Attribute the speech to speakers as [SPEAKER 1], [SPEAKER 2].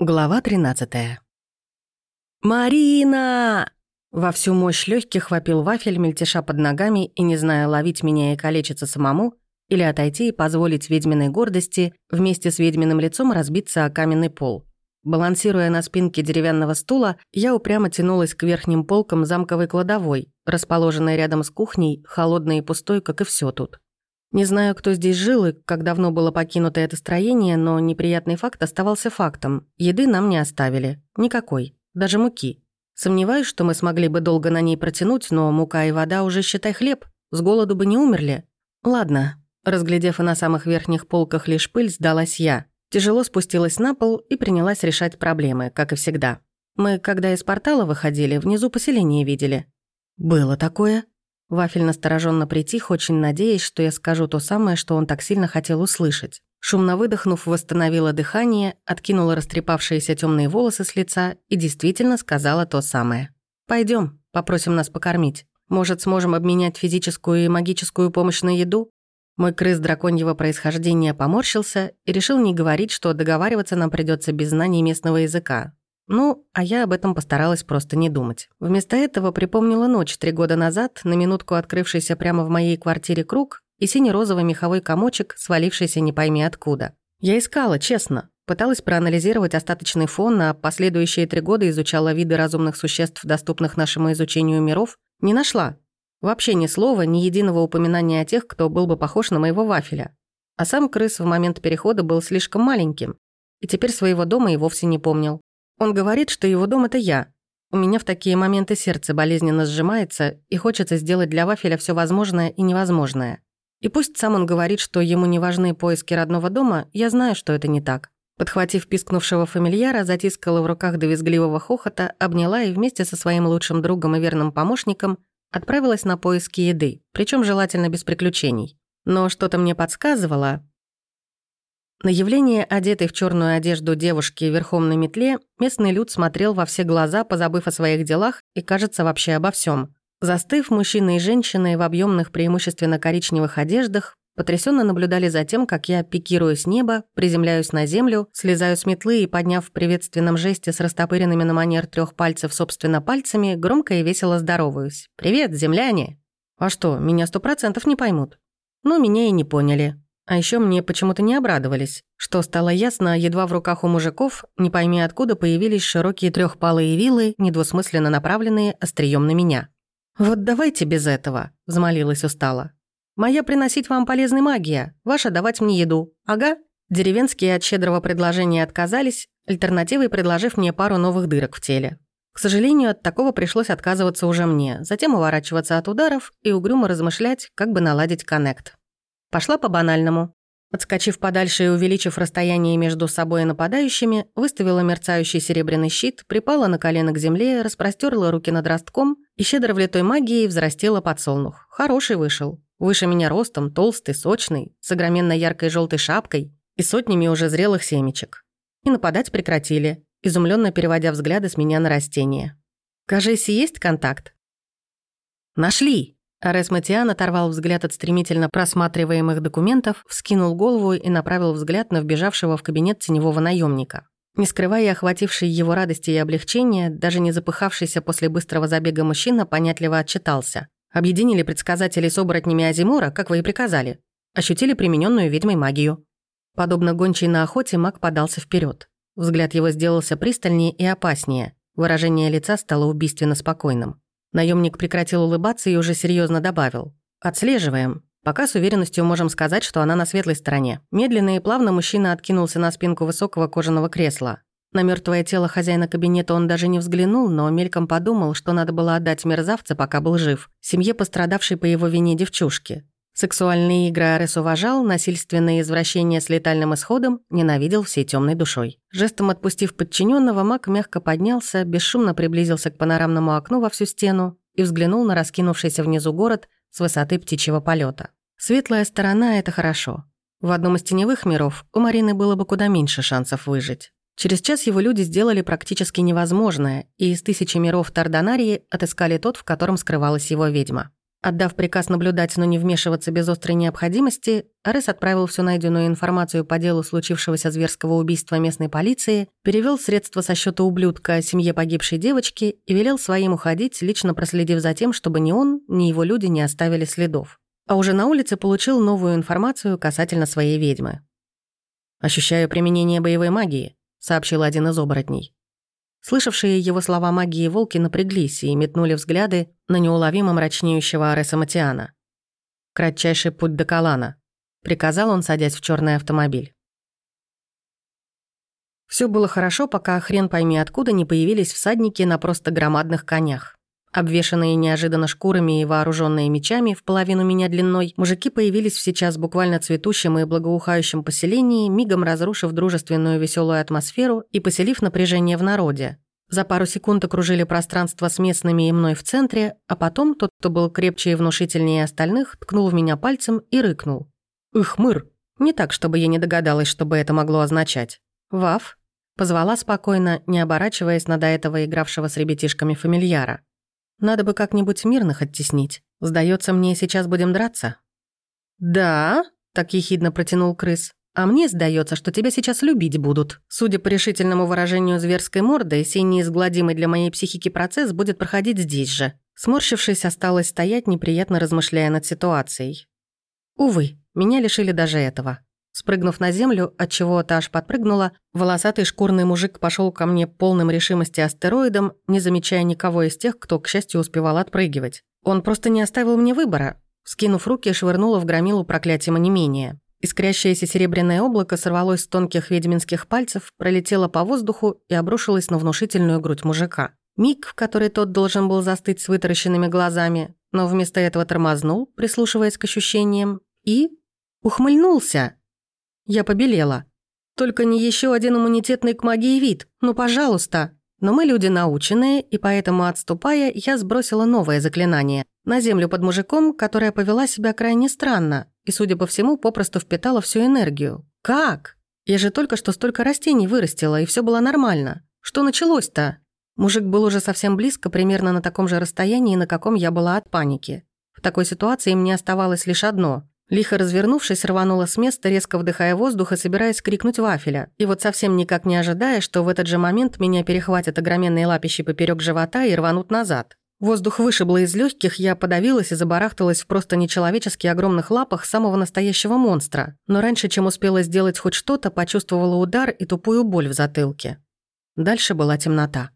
[SPEAKER 1] Глава 13 «Марина!» Во всю мощь легких вопил вафель, мельтеша под ногами и не зная, ловить меня и калечиться самому, или отойти и позволить ведьминой гордости вместе с ведьминым лицом разбиться о каменный пол. Балансируя на спинке деревянного стула, я упрямо тянулась к верхним полкам замковой кладовой, расположенной рядом с кухней, холодной и пустой, как и все тут. Не знаю, кто здесь жил и как давно было покинуто это строение, но неприятный факт оставался фактом. Еды нам не оставили. Никакой. Даже муки. Сомневаюсь, что мы смогли бы долго на ней протянуть, но мука и вода уже, считай, хлеб. С голоду бы не умерли. Ладно. Разглядев и на самых верхних полках лишь пыль, сдалась я. Тяжело спустилась на пол и принялась решать проблемы, как и всегда. Мы, когда из портала выходили, внизу поселение видели. Было такое. Вафель настороженно притих, очень надеясь, что я скажу то самое, что он так сильно хотел услышать. Шумно выдохнув, восстановила дыхание, откинула растрепавшиеся темные волосы с лица и действительно сказала то самое. Пойдем, попросим нас покормить. Может, сможем обменять физическую и магическую помощь на еду?» Мой крыс драконьего происхождения поморщился и решил не говорить, что договариваться нам придется без знаний местного языка. Ну, а я об этом постаралась просто не думать. Вместо этого припомнила ночь три года назад, на минутку открывшийся прямо в моей квартире круг и сине-розовый меховой комочек, свалившийся не пойми откуда. Я искала, честно. Пыталась проанализировать остаточный фон, а последующие три года изучала виды разумных существ, доступных нашему изучению миров. Не нашла. Вообще ни слова, ни единого упоминания о тех, кто был бы похож на моего вафеля. А сам крыс в момент перехода был слишком маленьким, и теперь своего дома и вовсе не помнил. Он говорит, что его дом — это я. У меня в такие моменты сердце болезненно сжимается, и хочется сделать для Вафеля все возможное и невозможное. И пусть сам он говорит, что ему не важны поиски родного дома, я знаю, что это не так. Подхватив пискнувшего фамильяра, затискала в руках до визгливого хохота, обняла и вместе со своим лучшим другом и верным помощником отправилась на поиски еды, причем желательно без приключений. Но что-то мне подсказывало, на явление одетой в черную одежду девушки верхом на метле местный люд смотрел во все глаза, позабыв о своих делах и, кажется, вообще обо всем. Застыв, мужчины и женщины в объемных преимущественно коричневых одеждах потрясенно наблюдали за тем, как я пикирую с неба, приземляюсь на землю, слезаю с метлы и, подняв в приветственном жесте с растопыренными на манер трех пальцев собственно пальцами, громко и весело здороваюсь. «Привет, земляне!» А что, меня сто процентов не поймут? Ну, меня и не поняли. А еще мне почему-то не обрадовались, что стало ясно, едва в руках у мужиков, не пойми откуда, появились широкие трехпалые вилы, недвусмысленно направленные острием на меня. «Вот давайте без этого», — взмолилась устало. «Моя приносить вам полезной магия, ваша давать мне еду. Ага». Деревенские от щедрого предложения отказались, альтернативой предложив мне пару новых дырок в теле. К сожалению, от такого пришлось отказываться уже мне, затем уворачиваться от ударов и угрюмо размышлять, как бы наладить коннект. Пошла по банальному. Подскочив подальше и увеличив расстояние между собой и нападающими, выставила мерцающий серебряный щит, припала на колено к земле, распростерла руки над ростком и щедро влитой магией взрастила подсолнух. Хороший вышел. Выше меня ростом, толстый, сочный, с огроменно яркой желтой шапкой и сотнями уже зрелых семечек. И нападать прекратили, изумленно переводя взгляды с меня на растение. «Кажись, есть контакт?» «Нашли!» Арес Матиан оторвал взгляд от стремительно просматриваемых документов, вскинул голову и направил взгляд на вбежавшего в кабинет теневого наемника. Не скрывая охватившей его радости и облегчения, даже не запыхавшийся после быстрого забега мужчина понятливо отчитался. «Объединили предсказателей с оборотнями Азимура, как вы и приказали. Ощутили примененную ведьмой магию». Подобно гончей на охоте, маг подался вперед. Взгляд его сделался пристальнее и опаснее. Выражение лица стало убийственно спокойным. Наемник прекратил улыбаться и уже серьезно добавил. «Отслеживаем. Пока с уверенностью можем сказать, что она на светлой стороне». Медленно и плавно мужчина откинулся на спинку высокого кожаного кресла. На мертвое тело хозяина кабинета он даже не взглянул, но мельком подумал, что надо было отдать мерзавца, пока был жив, семье пострадавшей по его вине девчушки. Сексуальные игры Арес уважал, насильственные извращения с летальным исходом ненавидел всей темной душой. Жестом отпустив подчиненного, маг мягко поднялся, бесшумно приблизился к панорамному окну во всю стену и взглянул на раскинувшийся внизу город с высоты птичьего полета. Светлая сторона — это хорошо. В одном из теневых миров у Марины было бы куда меньше шансов выжить. Через час его люди сделали практически невозможное, и из тысячи миров Тарданарии отыскали тот, в котором скрывалась его ведьма. Отдав приказ наблюдать, но не вмешиваться без острой необходимости, Арес отправил всю найденную информацию по делу случившегося зверского убийства местной полиции, перевел средства со счета ублюдка семье погибшей девочки и велел своим уходить, лично проследив за тем, чтобы ни он, ни его люди не оставили следов. А уже на улице получил новую информацию касательно своей ведьмы. «Ощущаю применение боевой магии», — сообщил один из оборотней. Слышавшие его слова магии волки напряглись и метнули взгляды на неуловимо мрачнеющего Ареса Матиана. «Кратчайший путь до Калана», — приказал он, садясь в черный автомобиль. Все было хорошо, пока хрен пойми откуда не появились всадники на просто громадных конях. Обвешанные неожиданно шкурами и вооруженные мечами в половину меня длиной, мужики появились в сейчас буквально цветущем и благоухающем поселении, мигом разрушив дружественную веселую атмосферу и поселив напряжение в народе. За пару секунд окружили пространство с местными и мной в центре, а потом тот, кто был крепче и внушительнее остальных, ткнул в меня пальцем и рыкнул. «Их, мыр!» Не так, чтобы я не догадалась, что бы это могло означать. «Ваф?» Позвала спокойно, не оборачиваясь на до этого игравшего с ребятишками фамильяра. Надо бы как-нибудь мирных оттеснить. Сдается мне, сейчас будем драться». «Да?» — так ехидно протянул крыс. «А мне сдается, что тебя сейчас любить будут. Судя по решительному выражению зверской морды, сей неизгладимый для моей психики процесс будет проходить здесь же». Сморщившись, осталось стоять, неприятно размышляя над ситуацией. Увы, меня лишили даже этого. Спрыгнув на землю, от чего та аж подпрыгнула, волосатый шкурный мужик пошел ко мне полным решимости астероидом, не замечая никого из тех, кто, к счастью, успевал отпрыгивать. Он просто не оставил мне выбора. Скинув руки, швырнула в громилу проклятием онемения. Искрящееся серебряное облако сорвалось с тонких ведьминских пальцев, пролетело по воздуху и обрушилось на внушительную грудь мужика. Миг, в который тот должен был застыть с вытаращенными глазами, но вместо этого тормознул, прислушиваясь к ощущениям, и... ухмыльнулся. Я побелела. Только не еще один иммунитетный к магии вид. Ну, пожалуйста. Но мы люди наученные, и поэтому, отступая, я сбросила новое заклинание. На землю под мужиком, которая повела себя крайне странно. И, судя по всему, попросту впитала всю энергию. Как? Я же только что столько растений вырастила, и все было нормально. Что началось-то? Мужик был уже совсем близко, примерно на таком же расстоянии, на каком я была от паники. В такой ситуации мне оставалось лишь одно Лихо развернувшись, рванула с места, резко вдыхая воздух и собираясь крикнуть вафеля. И вот совсем никак не ожидая, что в этот же момент меня перехватят огроменные лапищи поперек живота и рванут назад. Воздух вышибло из легких, я подавилась и забарахталась в просто нечеловечески огромных лапах самого настоящего монстра. Но раньше, чем успела сделать хоть что-то, почувствовала удар и тупую боль в затылке. Дальше была темнота.